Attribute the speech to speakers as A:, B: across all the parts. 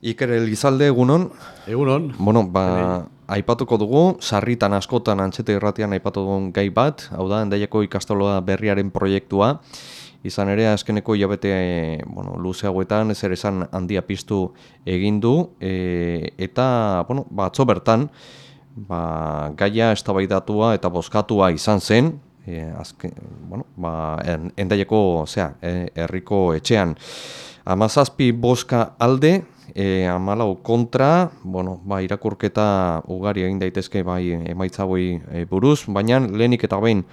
A: Iker Elizalde, egunon?
B: Egunon.
A: Bueno, ba, aipatuko dugu, sarritan askotan antxete irratian aipatu dugun gai bat, hau da, endaiako ikastoloa berriaren proiektua, izan ere, azkeneko hilabete bueno, luze hauetan, ez ere esan handia piztu egin du, e, eta, bueno, ba, atzo bertan, ba, gaia estabaitatua eta bozkatua izan zen, e, azken, bueno, ba, endaiako, zera, e, herriko etxean, Amazazpi boska alde, e, amalau kontra, bueno, ba, irakurketa ugari egin daitezke bai emaitza boi e, buruz, baina lehenik eta behin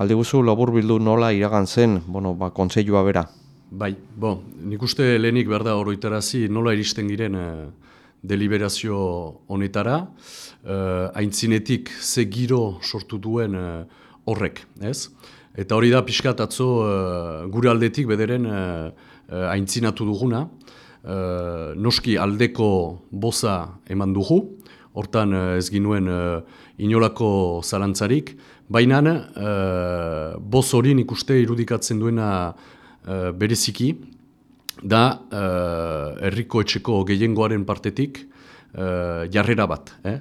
A: alde guzu labur bildu nola iragan zen, bueno, ba, kontseilua bera.
B: Bai, bo, nik uste lehenik berda oroitarazi nola iristen giren e, deliberazio honetara, e, aintzinetik ze giro sortu duen e, horrek, ez? Eta hori da pixkat atzo gure aldetik bederen e, aintzinatu duguna, uh, noski aldeko boza eman dugu, hortan uh, ez ginuen uh, inolako zalantzarik, baina uh, boz hori nik uste irudikatzen duena bereziki, da herriko etxeko gehiengoaren partetik uh, jarrera bat, eh?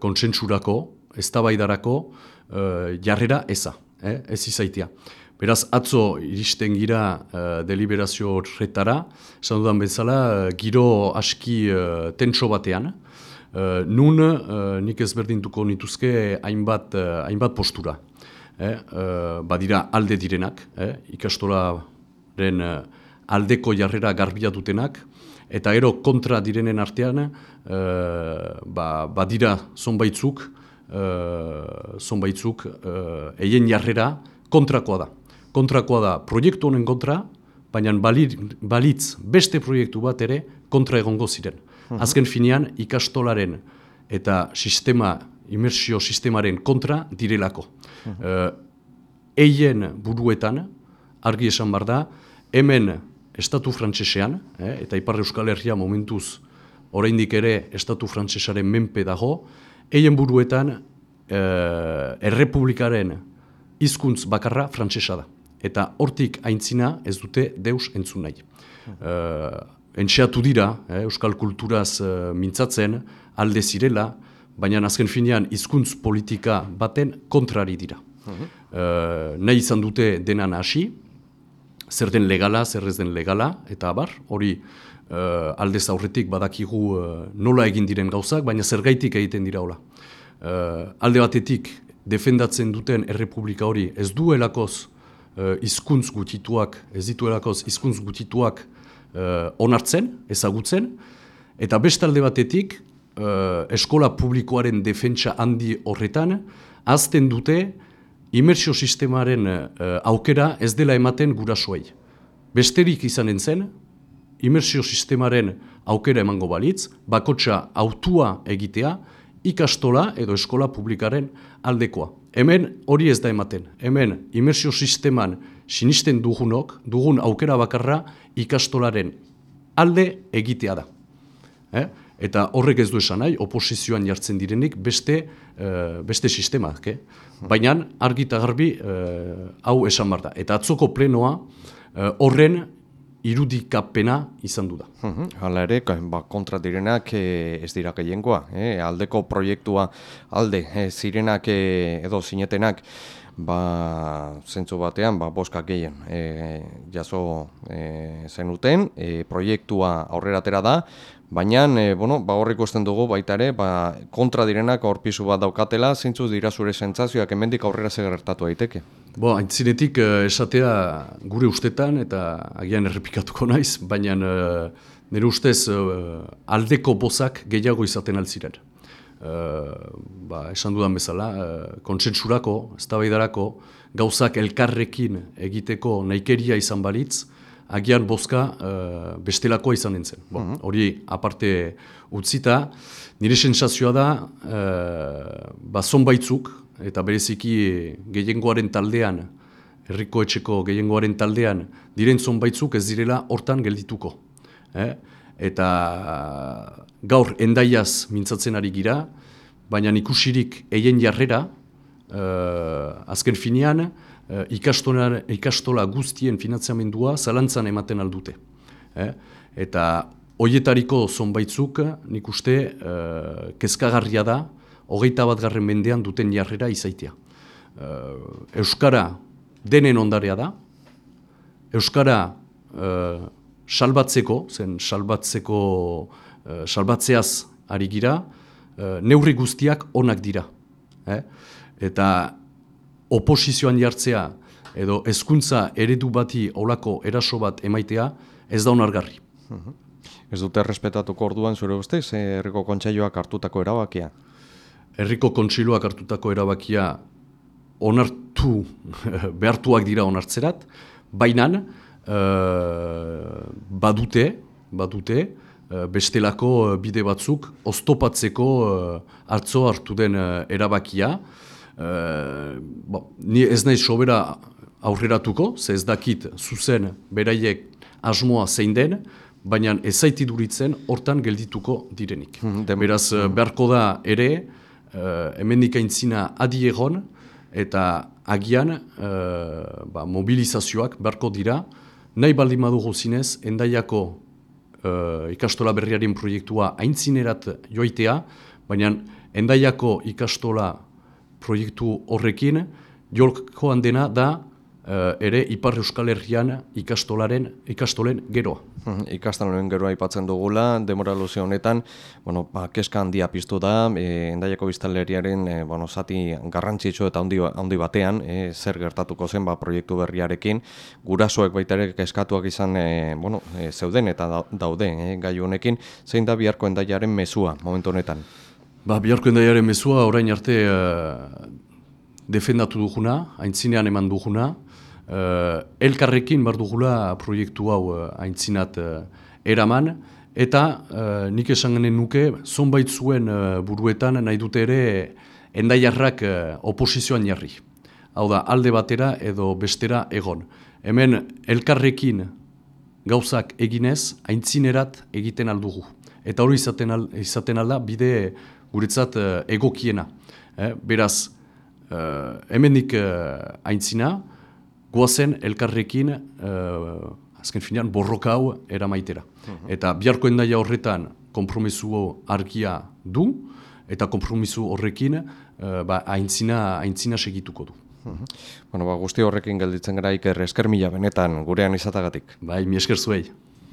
B: kontsentsurako, ez uh, jarrera eza, eh? ez izaitia. Beraz, atzo iristen gira uh, deliberazio horretara, esan dudan bezala, uh, giro aski uh, tentso batean, uh, nun uh, nik ezberdintuko nituzke hainbat, uh, hainbat postura. Eh, uh, badira alde direnak, eh, ikastolaren uh, aldeko jarrera garbia dutenak, eta ero kontra direnen artean, uh, ba, badira zonbaitzuk, uh, zonbaitzuk, uh, eien jarrera kontrakoa da kontrakoa da proiektu honen kontra, baina balitz beste proiektu bat ere kontra egongo ziren. Mhm. Azken finean ikastolaren eta sistema, imersio sistemaren kontra direlako. Uh, eien buruetan, argi esan bar da, hemen estatu frantsesean, eh, eta Ipar Euskal Herria momentuz oraindik ere estatu frantsesaren menpe dago, eien buruetan uh, errepublikaren hizkuntz bakarra frantsesa da eta hortik aintzina ez dute deus entzun nahi. Uh, entxeatu dira, eh, euskal kulturaz uh, mintzatzen, alde zirela, baina azken finean hizkuntz politika baten kontrari dira. Uh nahi izan dute denan hasi, zer den legala, zer ez den legala, eta abar, hori uh, alde zaurretik badakigu nola egin diren gauzak, baina zer gaitik egiten dira hola. Uh, alde batetik defendatzen duten errepublika hori ez duelakoz uh, izkuntz gutituak, ez dituelakoz izkuntz gutituak uh, onartzen, ezagutzen, eta bestalde batetik uh, eskola publikoaren defentsa handi horretan, azten dute imersio sistemaren aukera ez dela ematen gurasoei. Besterik izanen zen, imersio sistemaren aukera emango balitz, bakotsa autua egitea, ikastola edo eskola publikaren aldekoa. Hemen hori ez da ematen. Hemen imersio sisteman sinisten dugunok, dugun aukera bakarra ikastolaren alde egitea da. Eh? Eta horrek ez du esan nahi, oposizioan jartzen direnik beste, uh, beste sistemak. Eh? Baina argi eta garbi uh, hau esan bar da. Eta atzoko plenoa uh, horren irudikapena izan du da.
A: Hala ere, ba, kontra direnak e, ez dira gehiengoa, e, aldeko proiektua alde e, zirenak e, edo zinetenak, ba, zentzu batean, ba, boska gehien e, jaso e, zenuten, e, proiektua aurrera da, Baina, e, bueno, ba horrik usten dugu baita ere, ba, kontra direnak aurpizu bat daukatela, zeintzu dira zure sentsazioak hemendik aurrera segertatu daiteke.
B: Bo, aintzinetik uh, esatea gure ustetan eta agian errepikatuko naiz, baina uh, nire ustez uh, aldeko bozak gehiago izaten altziren. Uh, ba, esan dudan bezala, uh, kontsentsurako, ez gauzak elkarrekin egiteko naikeria izan balitz, agian bozka uh, bestelakoa izan nintzen. Mhm. Hori aparte utzita, nire sensazioa da, uh, ba, zonbaitzuk, eta bereziki gehiengoaren taldean, herriko etxeko gehiengoaren taldean, diren zonbaitzuk ez direla hortan geldituko. Eh? Eta gaur endaiaz mintzatzen ari gira, baina ikusirik eien jarrera, uh, azken finean, uh, ikastola guztien finanziamendua zalantzan ematen aldute. Eh? Eta Oietariko zonbaitzuk, nik uste, uh, kezkagarria da, hogeita bat garren mendean duten jarrera izaitea. Euskara denen ondarea da, Euskara salbatzeko, zen salbatzeko, salbatzeaz ari gira, neurri guztiak onak dira. Eh? Eta oposizioan jartzea, edo hezkuntza eredu bati olako eraso bat emaitea, ez da onargarri.
A: Mhm. Ez dute respetatuko orduan zure ustez, herriko kontseiluak hartutako erabakia?
B: Herriko kontseiluak hartutako erabakia onartu behartuak dira onartzerat, baina uh, badute, badute uh, bestelako uh, bide batzuk oztopatzeko uh, hartzo hartu den erabakia. Uh, bo, ni ez nahi sobera aurreratuko, ze ez dakit zuzen beraiek asmoa zein den, baina ez zaitiduritzen hortan geldituko direnik. Hmm, Beraz, hmm. beharko da ere, uh, hemendik aintzina adi egon, eta agian uh, ba, mobilizazioak beharko dira, nahi baldin madugu zinez, endaiako uh, ikastola berriaren proiektua aintzinerat joaitea, baina endaiako ikastola proiektu horrekin, jolkoan dena da, uh, ere Ipar Euskal Herrian ikastolaren ikastolen geroa.
A: Hmm, ikastolen geroa aipatzen dugula, demora luze honetan, bueno, ba, keska handia piztu da, e, endaiako biztaleriaren e, bueno, zati garrantzitsu eta handi, handi batean, e, zer gertatuko zen ba, proiektu berriarekin, gurasoek baita ere keskatuak izan e, bueno, e, zeuden eta daude e, gai honekin, zein da biharko endaiaren mezua momentu honetan?
B: Ba, biharko endaiaren mezua orain arte defendatu duguna, haintzinean eman duguna, uh, elkarrekin bar dugula proiektu hau uh, aintzinat uh, eraman, eta uh, nik esan genen nuke, zonbait zuen uh, buruetan nahi dute ere endaiarrak uh, oposizioan jarri. Hau da, alde batera edo bestera egon. Hemen elkarrekin gauzak eginez, aintzinerat egiten aldugu. Eta hori izaten, al, izaten alda bide guretzat uh, egokiena. Eh, beraz, uh, hemenik uh, aintzina, goazen elkarrekin, uh, azken finean, borroka hau eramaitera. Mhm. Eta biharko endaia horretan kompromisu argia du, eta kompromisu horrekin uh, ba, aintzina, aintzina segituko du.
A: Mhm. Bueno, ba, guzti horrekin gelditzen gara iker esker mila benetan gurean izatagatik.
B: Bai, mi esker zuei.